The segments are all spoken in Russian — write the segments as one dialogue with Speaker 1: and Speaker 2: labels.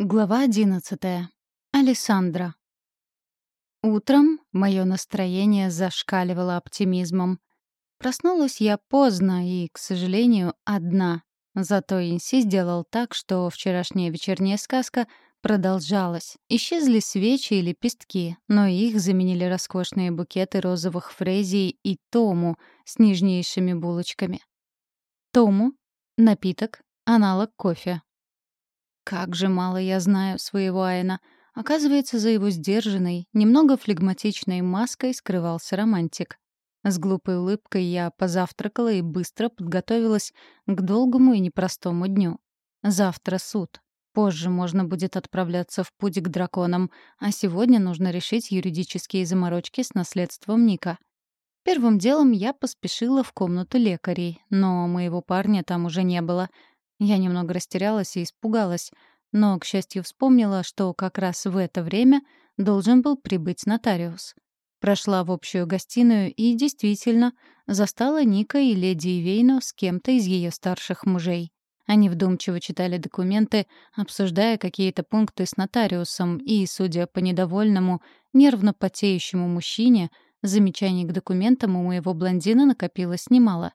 Speaker 1: Глава одиннадцатая. Алессандра. Утром мое настроение зашкаливало оптимизмом. Проснулась я поздно и, к сожалению, одна. Зато Инси сделал так, что вчерашняя вечерняя сказка продолжалась. Исчезли свечи и лепестки, но их заменили роскошные букеты розовых фрезий и тому с нежнейшими булочками. Тому — напиток, аналог кофе, как же мало я знаю своего Айна. Оказывается, за его сдержанной, немного флегматичной маской скрывался романтик. С глупой улыбкой я позавтракала и быстро подготовилась к долгому и непростому дню. Завтра суд. Позже можно будет отправляться в путь к драконам, а сегодня нужно решить юридические заморочки с наследством Ника. Первым делом я поспешила в комнату лекарей, но моего парня там уже не было — я немного растерялась и испугалась, но, к счастью, вспомнила, что как раз в это время должен был прибыть нотариус. Прошла в общую гостиную и, действительно, застала Ника и леди Ивейну с кем-то из ее старших мужей. Они вдумчиво читали документы, обсуждая какие-то пункты с нотариусом, и, судя по недовольному, нервно потеющему мужчине, замечаний к документам у моего блондина накопилось немало.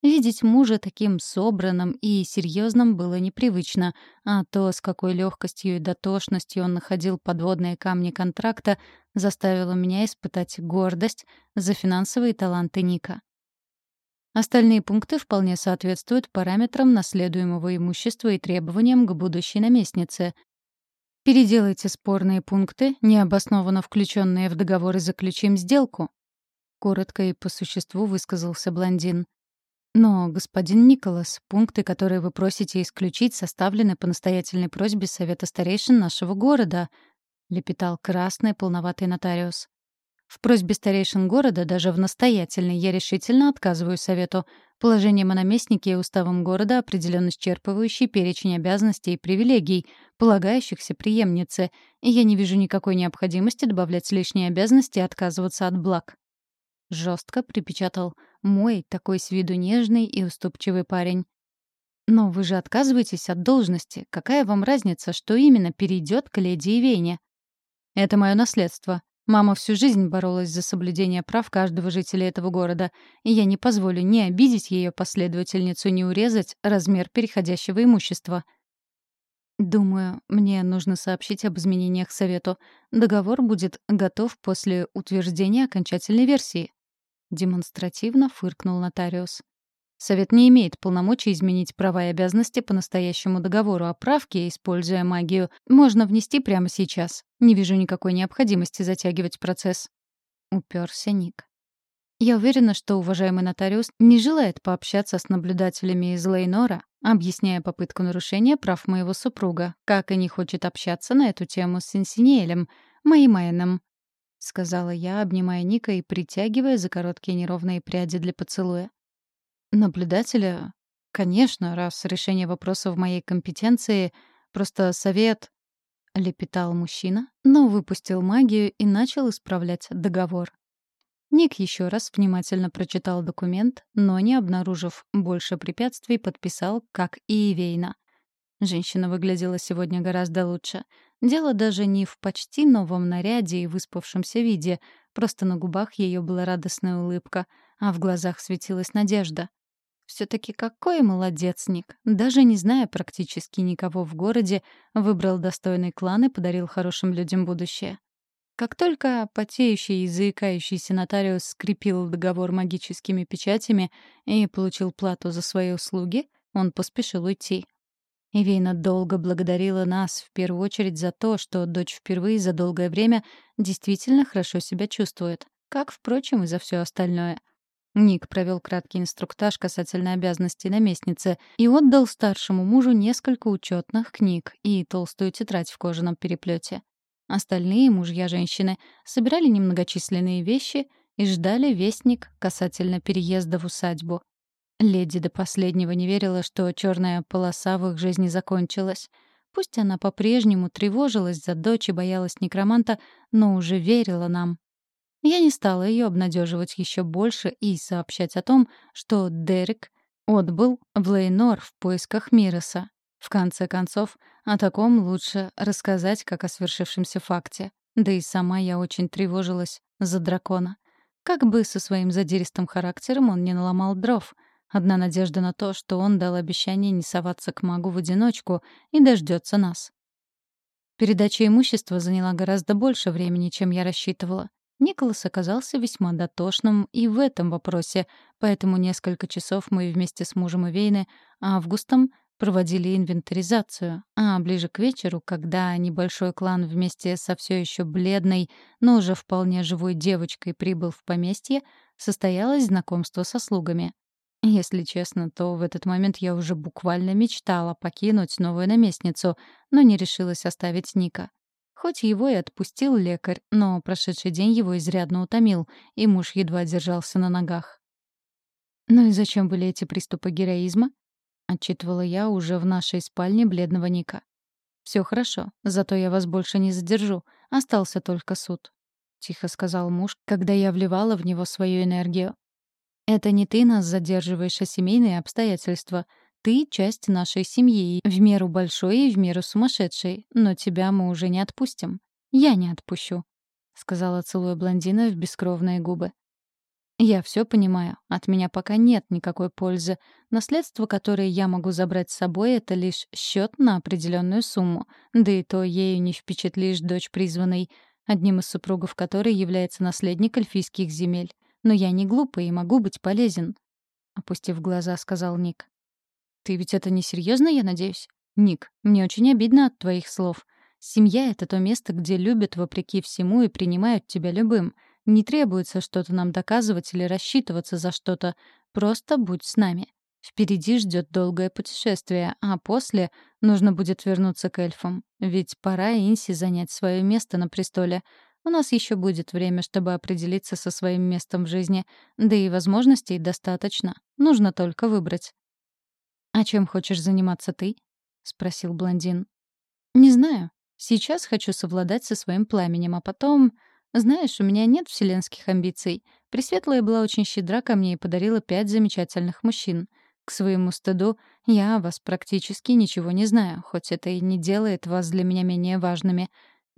Speaker 1: Видеть мужа таким собранным и серьезным было непривычно, а то, с какой легкостью и дотошностью он находил подводные камни контракта, заставило меня испытать гордость за финансовые таланты Ника. Остальные пункты вполне соответствуют параметрам наследуемого имущества и требованиям к будущей наместнице. Переделайте спорные пункты, необоснованно включенные в договор и заключим сделку. Коротко и по существу высказался блондин. Но, господин Николас, пункты, которые вы просите исключить, составлены по настоятельной просьбе Совета старейшин нашего города, лепетал красный полноватый нотариус. В просьбе старейшин города, даже в настоятельной, я решительно отказываю совету. Положением о наместнике и уставом города определен исчерпывающий перечень обязанностей и привилегий, полагающихся преемнице, и я не вижу никакой необходимости добавлять лишние обязанности и отказываться от благ. Жестко припечатал мой, такой с виду нежный и уступчивый парень. «Но вы же отказываетесь от должности. Какая вам разница, что именно перейдет к леди Ивейне?» «Это мое наследство. Мама всю жизнь боролась за соблюдение прав каждого жителя этого города, и я не позволю ни обидеть ее последовательницу, ни урезать размер переходящего имущества». «Думаю, мне нужно сообщить об изменениях Совету. Договор будет готов после утверждения окончательной версии». Демонстративно фыркнул нотариус. Совет не имеет полномочий изменить права и обязанности по настоящему договору о правке, используя магию. Можно внести прямо сейчас. Не вижу никакой необходимости затягивать процесс. Уперся Ник. Я уверена, что уважаемый нотариус не желает пообщаться с наблюдателями из Лейнора, объясняя попытку нарушения прав моего супруга, как и не хочет общаться на эту тему с Инсинеэлем, моим Айном. — сказала я, обнимая Ника и притягивая за короткие неровные пряди для поцелуя. «Наблюдателя? Конечно, раз решение вопроса в моей компетенции, просто совет...» — лепетал мужчина, но выпустил магию и начал исправлять договор. Ник еще раз внимательно прочитал документ, но, не обнаружив больше препятствий, подписал, как и Ивейна. Женщина выглядела сегодня гораздо лучше — Дело даже не в почти новом наряде и выспавшемся виде, просто на губах ее была радостная улыбка, а в глазах светилась надежда. Все-таки какой молодец Ник, даже не зная практически никого в городе, выбрал достойный клан и подарил хорошим людям будущее. Как только потеющий и заикающийся нотариус скрепил договор магическими печатями и получил плату за свои услуги, он поспешил уйти. Ивейна долго благодарила нас в первую очередь за то, что дочь впервые за долгое время действительно хорошо себя чувствует, как, впрочем, и за все остальное. Ник провел краткий инструктаж касательно обязанностей наместницы и отдал старшему мужу несколько учетных книг и толстую тетрадь в кожаном переплете. Остальные мужья женщины собирали немногочисленные вещи и ждали вестник касательно переезда в усадьбу. Леди до последнего не верила, что черная полоса в их жизни закончилась. Пусть она по-прежнему тревожилась за дочь и боялась некроманта, но уже верила нам. Я не стала ее обнадеживать еще больше и сообщать о том, что Дерек отбыл в Лейнор в поисках Мироса. В конце концов, о таком лучше рассказать, как о свершившемся факте. Да и сама я очень тревожилась за дракона. Как бы со своим задиристым характером он не наломал дров. Одна надежда на то, что он дал обещание не соваться к магу в одиночку и дождется нас. Передача имущества заняла гораздо больше времени, чем я рассчитывала. Николас оказался весьма дотошным и в этом вопросе, поэтому несколько часов мы вместе с мужем и Вейне Августом проводили инвентаризацию, а ближе к вечеру, когда небольшой клан вместе со все еще бледной, но уже вполне живой девочкой прибыл в поместье, состоялось знакомство со слугами. Если честно, то в этот момент я уже буквально мечтала покинуть новую наместницу, но не решилась оставить Ника. Хоть его и отпустил лекарь, но прошедший день его изрядно утомил, и муж едва держался на ногах. Ну и зачем были эти приступы героизма? отчитывала я уже в нашей спальне бледного Ника. Все хорошо, зато я вас больше не задержу. Остался только суд, тихо сказал муж, когда я вливала в него свою энергию. Это не ты нас задерживаешь, а семейные обстоятельства. Ты — часть нашей семьи, в меру большой и в меру сумасшедшей, но тебя мы уже не отпустим. Я не отпущу», — сказала, целуя блондина в бескровные губы. Я все понимаю. От меня пока нет никакой пользы. Наследство, которое я могу забрать с собой, это лишь счет на определенную сумму. Да и то ею не впечатлишь дочь призванной, одним из супругов которой является наследник эльфийских земель. Но я не глупый и могу быть полезен. Опустив глаза, сказал Ник. Ты ведь это не серьезно, я надеюсь? Ник, мне очень обидно от твоих слов. Семья — это то место, где любят вопреки всему и принимают тебя любым — не требуется что-то нам доказывать или рассчитываться за что-то. Просто будь с нами. Впереди ждет долгое путешествие, а после нужно будет вернуться к эльфам. Ведь пора Инси занять свое место на престоле. У нас еще будет время, чтобы определиться со своим местом в жизни. Да и возможностей достаточно. Нужно только выбрать. «А чем хочешь заниматься ты?» — спросил блондин. «Не знаю. Сейчас хочу совладать со своим пламенем, а потом...» Знаешь, у меня нет вселенских амбиций. Пресветлая была очень щедра ко мне и подарила пять замечательных мужчин. К своему стыду, я о вас практически ничего не знаю, хоть это и не делает вас для меня менее важными.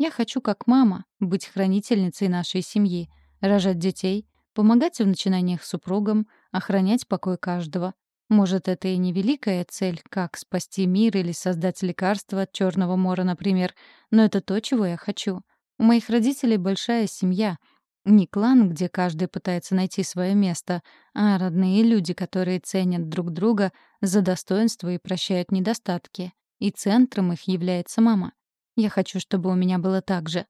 Speaker 1: Я хочу, как мама, быть хранительницей нашей семьи, рожать детей, помогать в начинаниях супругам, охранять покой каждого. Может, это и не великая цель, как спасти мир или создать лекарство от черного мора, например, но это то, чего я хочу. У моих родителей большая семья. Не клан, где каждый пытается найти свое место, а родные люди, которые ценят друг друга за достоинство и прощают недостатки. И центром их является мама. Я хочу, чтобы у меня было так же.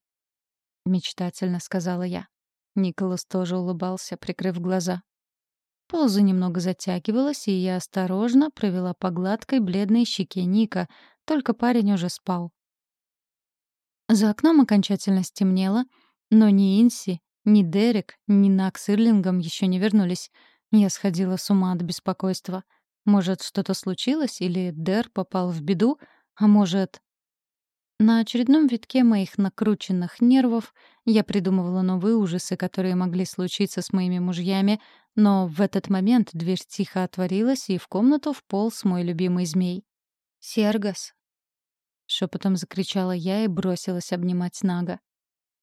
Speaker 1: Мечтательно сказала я. Николас тоже улыбался, прикрыв глаза. Полза немного затягивалась, и я осторожно провела по гладкой бледной щеке Ника, только парень уже спал. За окном окончательно стемнело, но ни Инси, ни Дерек, ни Нак с Ирлингом еще не вернулись. Я сходила с ума от беспокойства. Может, что-то случилось, или Дер попал в беду, а может... На очередном витке моих накрученных нервов я придумывала новые ужасы, которые могли случиться с моими мужьями, но в этот момент дверь тихо отворилась, и в комнату вполз мой любимый змей. «Сергас, шепотом закричала я и бросилась обнимать Нага.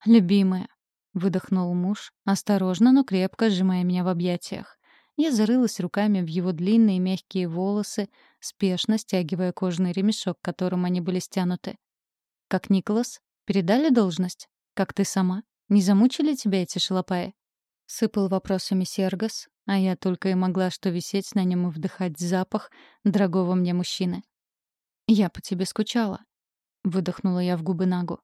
Speaker 1: «Любимая», — выдохнул муж, осторожно, но крепко сжимая меня в объятиях. Я зарылась руками в его длинные мягкие волосы, спешно стягивая кожаный ремешок, которым они были стянуты. «Как Николас? Передали должность? Как ты сама? Не замучили тебя эти шалопаи?» Сыпал вопросами Сергас, а я только и могла что висеть на нем и вдыхать запах дорогого мне мужчины. «Я по тебе скучала», выдохнула я в губы Нагу.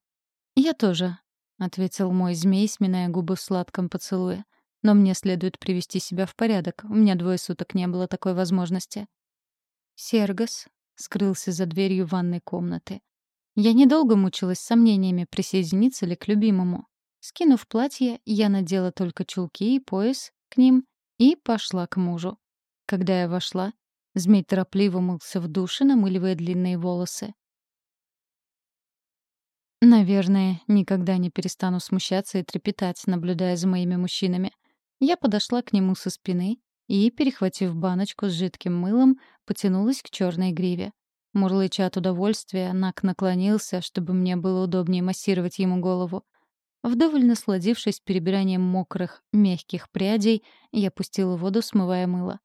Speaker 1: «Я тоже», — ответил мой змей, сминая губы в сладком поцелуе. «Но мне следует привести себя в порядок. У меня двое суток не было такой возможности». Сергас скрылся за дверью ванной комнаты. Я недолго мучилась сомнениями, присоединиться ли к любимому. Скинув платье, я надела только чулки и пояс к ним и пошла к мужу. Когда я вошла, змей торопливо мылся в душе, намыливая длинные волосы. Наверное, никогда не перестану смущаться и трепетать, наблюдая за моими мужчинами. Я подошла к нему со спины и, перехватив баночку с жидким мылом, потянулась к черной гриве. Мурлыча от удовольствия, Нак наклонился, чтобы мне было удобнее массировать ему голову. Вдоволь насладившись перебиранием мокрых, мягких прядей, я пустила воду, смывая мыло.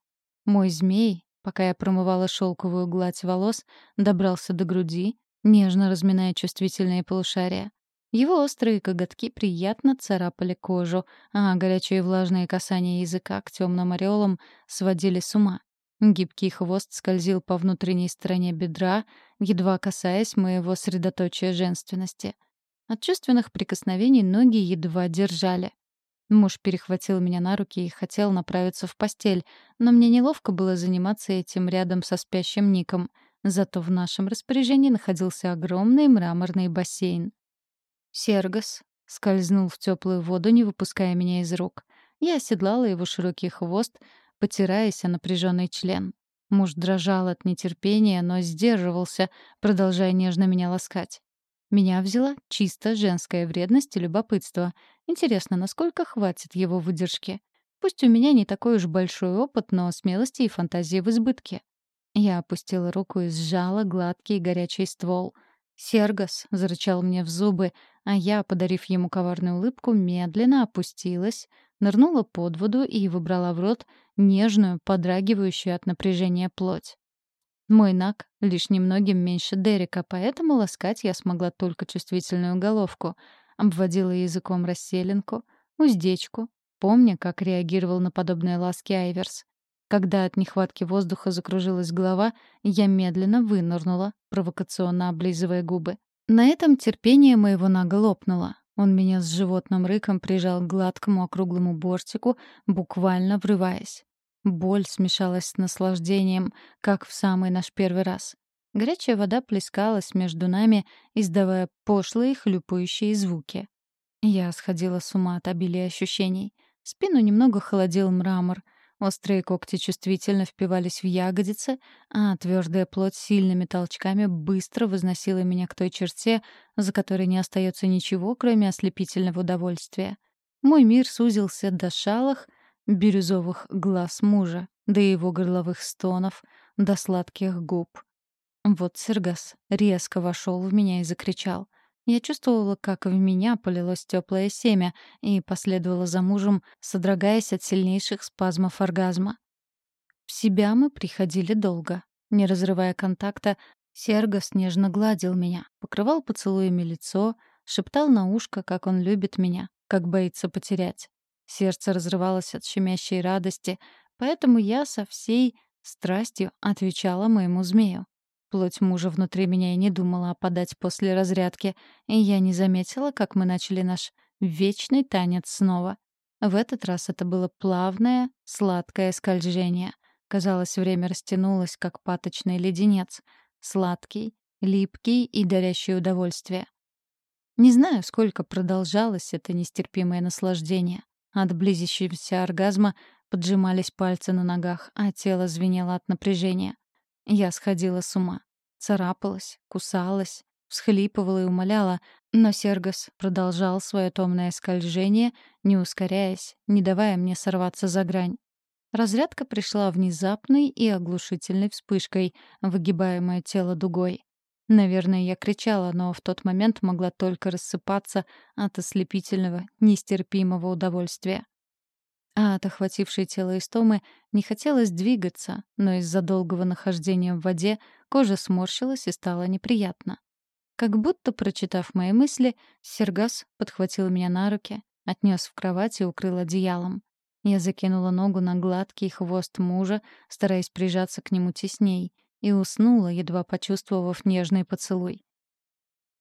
Speaker 1: Мой змей, пока я промывала шелковую гладь волос, добрался до груди, нежно разминая чувствительные полушария. Его острые коготки приятно царапали кожу, а горячие влажные касания языка к темным ореолам сводили с ума. Гибкий хвост скользил по внутренней стороне бедра, едва касаясь моего средоточия женственности. От чувственных прикосновений ноги едва держали. Муж перехватил меня на руки и хотел направиться в постель, но мне неловко было заниматься этим рядом со спящим Ником. Зато в нашем распоряжении находился огромный мраморный бассейн. Сергос скользнул в теплую воду, не выпуская меня из рук. Я оседлала его широкий хвост, потираясь о напряженный член. Муж дрожал от нетерпения, но сдерживался, продолжая нежно меня ласкать. Меня взяла чисто женская вредность и любопытство. Интересно, насколько хватит его выдержки? Пусть у меня не такой уж большой опыт, но смелости и фантазии в избытке. Я опустила руку и сжала гладкий горячий ствол — «Сергос!» — зарычал мне в зубы, а я, подарив ему коварную улыбку, медленно опустилась, нырнула под воду и выбрала в рот нежную, подрагивающую от напряжения плоть. Мой наг лишь немногим меньше Дерека, поэтому ласкать я смогла только чувствительную головку. Обводила языком расселенку, уздечку, помня, как реагировал на подобные ласки Айверс. Когда от нехватки воздуха закружилась голова, я медленно вынырнула, провокационно облизывая губы. На этом терпение моего нага лопнуло. Он меня с животным рыком прижал к гладкому округлому бортику, буквально врываясь. Боль смешалась с наслаждением, как в самый наш первый раз. Горячая вода плескалась между нами, издавая пошлые хлюпающие звуки. Я сходила с ума от обилия ощущений. Спину немного холодил мрамор — Острые когти чувствительно впивались в ягодицы, а твердая плоть сильными толчками быстро возносила меня к той черте, за которой не остается ничего, кроме ослепительного удовольствия. Мой мир сузился до шалых, бирюзовых глаз мужа, до его горловых стонов, до сладких губ. Вот Сергас резко вошел в меня и закричал — я чувствовала, как в меня полилось теплое семя и последовала за мужем, содрогаясь от сильнейших спазмов оргазма. В себя мы приходили долго. Не разрывая контакта, Сергос нежно гладил меня, покрывал поцелуями лицо, шептал на ушко, как он любит меня, как боится потерять. Сердце разрывалось от щемящей радости, поэтому я со всей страстью отвечала моему змею. Плоть мужа внутри меня и не думала опадать после разрядки, и я не заметила, как мы начали наш вечный танец снова. В этот раз это было плавное, сладкое скольжение. Казалось, время растянулось, как паточный леденец. Сладкий, липкий и дарящий удовольствие. Не знаю, сколько продолжалось это нестерпимое наслаждение. От близящегося оргазма поджимались пальцы на ногах, а тело звенело от напряжения. Я сходила с ума. Царапалась, кусалась, всхлипывала и умоляла, но Сергос продолжал свое томное скольжение, не ускоряясь, не давая мне сорваться за грань. Разрядка пришла внезапной и оглушительной вспышкой, выгибая мое тело дугой. Наверное, я кричала, но в тот момент могла только рассыпаться от ослепительного, нестерпимого удовольствия а от охватившей тело истомы не хотелось двигаться, но из-за долгого нахождения в воде кожа сморщилась и стало неприятно. Как будто, прочитав мои мысли, Сергас подхватил меня на руки, отнес в кровать и укрыл одеялом. Я закинула ногу на гладкий хвост мужа, стараясь прижаться к нему тесней, и уснула, едва почувствовав нежный поцелуй.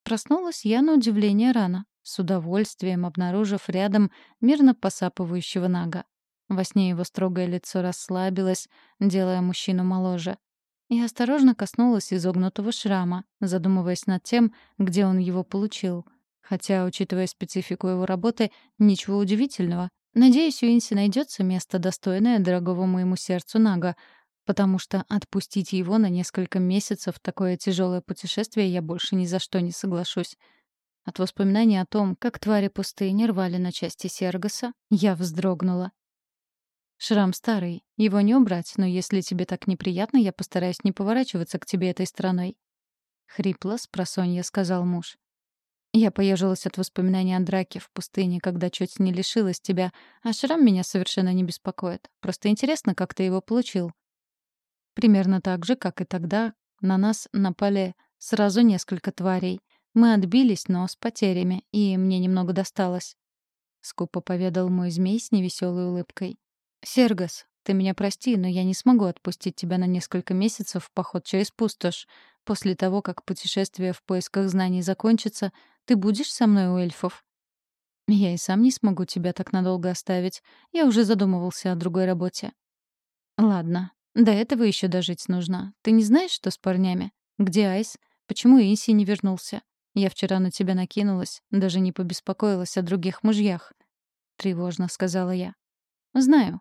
Speaker 1: Проснулась я на удивление рано с удовольствием обнаружив рядом мирно посапывающего Нага. Во сне его строгое лицо расслабилось, делая мужчину моложе. Я осторожно коснулась изогнутого шрама, задумываясь над тем, где он его получил. Хотя, учитывая специфику его работы, ничего удивительного. Надеюсь, у Инси найдется место, достойное дорогого моему сердцу Нага, потому что отпустить его на несколько месяцев в такое тяжелое путешествие я больше ни за что не соглашусь. От воспоминаний о том, как твари пустыни рвали на части Сергоса, я вздрогнула. Шрам старый, его не убрать, но если тебе так неприятно, я постараюсь не поворачиваться к тебе этой стороной. Хрипло с просонья сказал муж. Я поежилась от воспоминаний о драке в пустыне, когда чуть не лишилась тебя, а шрам меня совершенно не беспокоит. Просто интересно, как ты его получил. Примерно так же, как и тогда, на нас напали сразу несколько тварей. Мы отбились, но с потерями, и мне немного досталось. Скупо поведал мой змей с невеселой улыбкой. «Сергас, ты меня прости, но я не смогу отпустить тебя на несколько месяцев в поход через пустошь. После того, как путешествие в поисках знаний закончится, ты будешь со мной у эльфов?» «Я и сам не смогу тебя так надолго оставить. Я уже задумывался о другой работе». «Ладно, до этого еще дожить нужно. Ты не знаешь, что с парнями? Где Айс? Почему Инси не вернулся? Я вчера на тебя накинулась, даже не побеспокоилась о других мужьях. Тревожно сказала я. Знаю.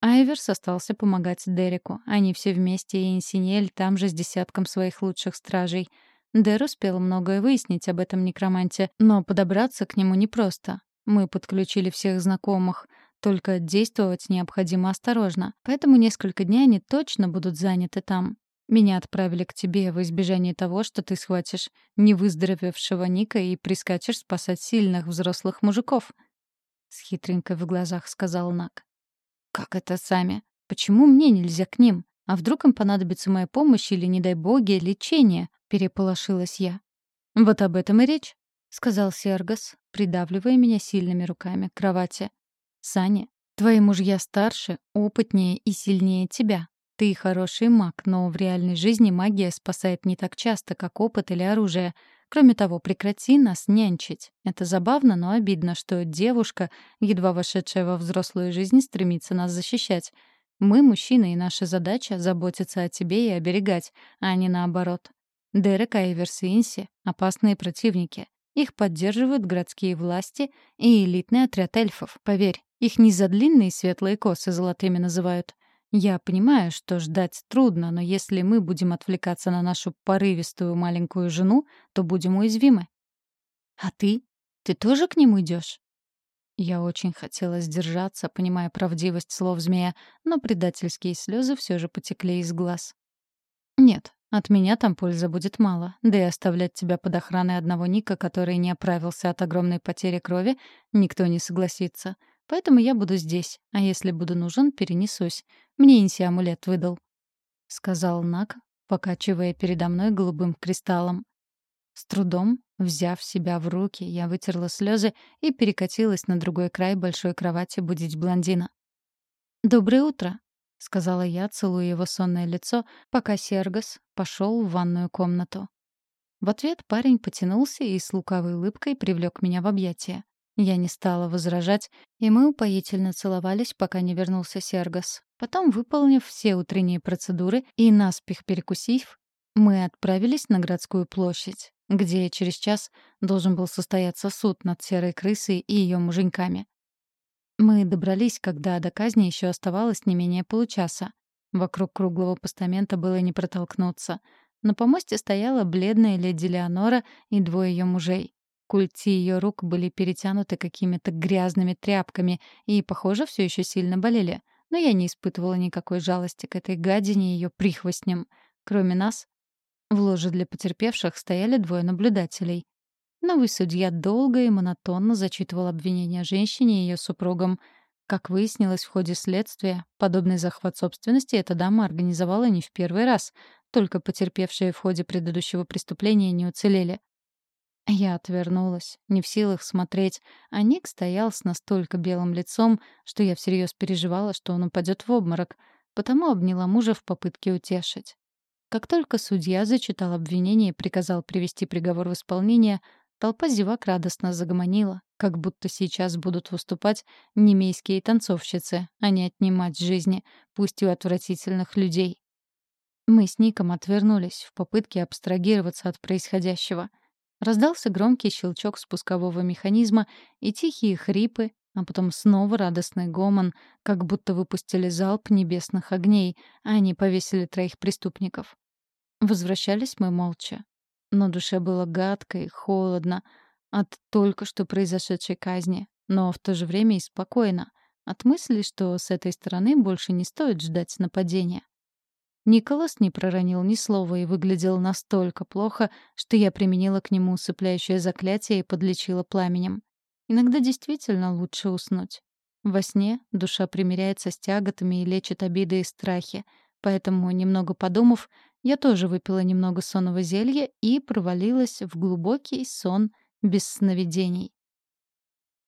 Speaker 1: Айверс остался помогать Дереку. Они все вместе, и Инсинель там же с десятком своих лучших стражей. Дер успел многое выяснить об этом некроманте, но подобраться к нему непросто. Мы подключили всех знакомых, только действовать необходимо осторожно, поэтому несколько дней они точно будут заняты там. Меня отправили к тебе в избежание того, что ты схватишь невыздоровевшего Ника и прискачешь спасать сильных взрослых мужиков. С хитренькой в глазах сказал Нак. Как это сами? Почему мне нельзя к ним? А вдруг им понадобится моя помощь или, не дай боги, лечение? Переполошилась я. Вот об этом и речь, сказал Сергас, придавливая меня сильными руками к кровати. Саня, твои мужья старше, опытнее и сильнее тебя. Ты хороший маг, но в реальной жизни магия спасает не так часто, как опыт или оружие. Кроме того, прекрати нас нянчить. Это забавно, но обидно, что девушка, едва вошедшая во взрослую жизнь, стремится нас защищать. Мы мужчины, и наша задача — заботиться о тебе и оберегать, а не наоборот. Дерек, Айверс и Инси — опасные противники. Их поддерживают городские власти и элитный отряд эльфов. Поверь, их не за длинные светлые косы золотыми называют. Я понимаю, что ждать трудно, но если мы будем отвлекаться на нашу порывистую маленькую жену, то будем уязвимы. А ты? Ты тоже к нему идешь? Я очень хотела сдержаться, понимая правдивость слов змея, но предательские слезы все же потекли из глаз. Нет, от меня там пользы будет мало, да и оставлять тебя под охраной одного Ника, который не оправился от огромной потери крови, никто не согласится. Поэтому я буду здесь, а если буду нужен, перенесусь. Мне Инси амулет выдал», — сказал Нак, покачивая передо мной голубым кристаллом. С трудом, взяв себя в руки, я вытерла слезы и перекатилась на другой край большой кровати будить блондина. «Доброе утро», — сказала я, целуя его сонное лицо, пока Сергас пошел в ванную комнату. В ответ парень потянулся и с лукавой улыбкой привлек меня в объятия. Я не стала возражать, и мы упоительно целовались, пока не вернулся Сергас. Потом, выполнив все утренние процедуры и наспех перекусив, мы отправились на городскую площадь, где через час должен был состояться суд над серой крысой и ее муженьками. Мы добрались, когда до казни еще оставалось не менее получаса. Вокруг круглого постамента было не протолкнуться. На помосте стояла бледная леди Леонора и двое ее мужей. Культи ее рук были перетянуты какими-то грязными тряпками и, похоже, все еще сильно болели. Но я не испытывала никакой жалости к этой гадине и ее прихвостням. Кроме нас, в ложе для потерпевших стояли двое наблюдателей. Новый судья долго и монотонно зачитывал обвинения женщине и ее супругам. Как выяснилось в ходе следствия, подобный захват собственности эта дама организовала не в первый раз, только потерпевшие в ходе предыдущего преступления не уцелели. Я отвернулась, не в силах смотреть, а Ник стоял с настолько белым лицом, что я всерьез переживала, что он упадет в обморок, потому обняла мужа в попытке утешить. Как только судья зачитал обвинение и приказал привести приговор в исполнение, толпа зевак радостно загомонила, как будто сейчас будут выступать немейские танцовщицы, а не отнимать жизни, пусть и отвратительных людей. Мы с Ником отвернулись в попытке абстрагироваться от происходящего — Раздался громкий щелчок спускового механизма и тихие хрипы, а потом снова радостный гомон, как будто выпустили залп небесных огней, а они повесили троих преступников. Возвращались мы молча. Но душе было гадко и холодно от только что произошедшей казни, но в то же время и спокойно. От мысли, что с этой стороны больше не стоит ждать нападения. Николас не проронил ни слова и выглядел настолько плохо, что я применила к нему усыпляющее заклятие и подлечила пламенем. Иногда действительно лучше уснуть. Во сне душа примиряется с тяготами и лечит обиды и страхи, поэтому, немного подумав, я тоже выпила немного сонного зелья и провалилась в глубокий сон без сновидений.